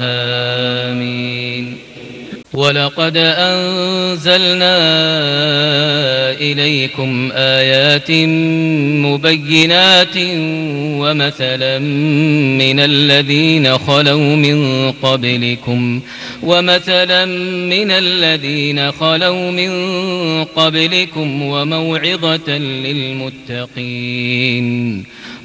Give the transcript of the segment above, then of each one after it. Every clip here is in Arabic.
آمين. ولقد أنزلنا إليكم آيات مبينات ومثلا من الذين خلوا من قبلكم ومثلا من الذين خلوا من قبلكم وموعظة للمتقين.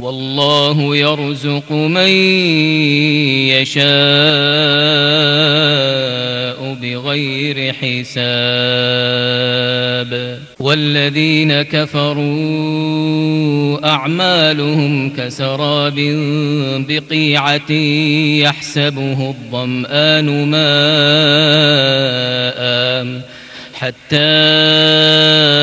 والله يرزق من يشاء بغير حساب. والذين كفروا أعمالهم كسراب بقيعة يحسبه الظمآن ماءً حتى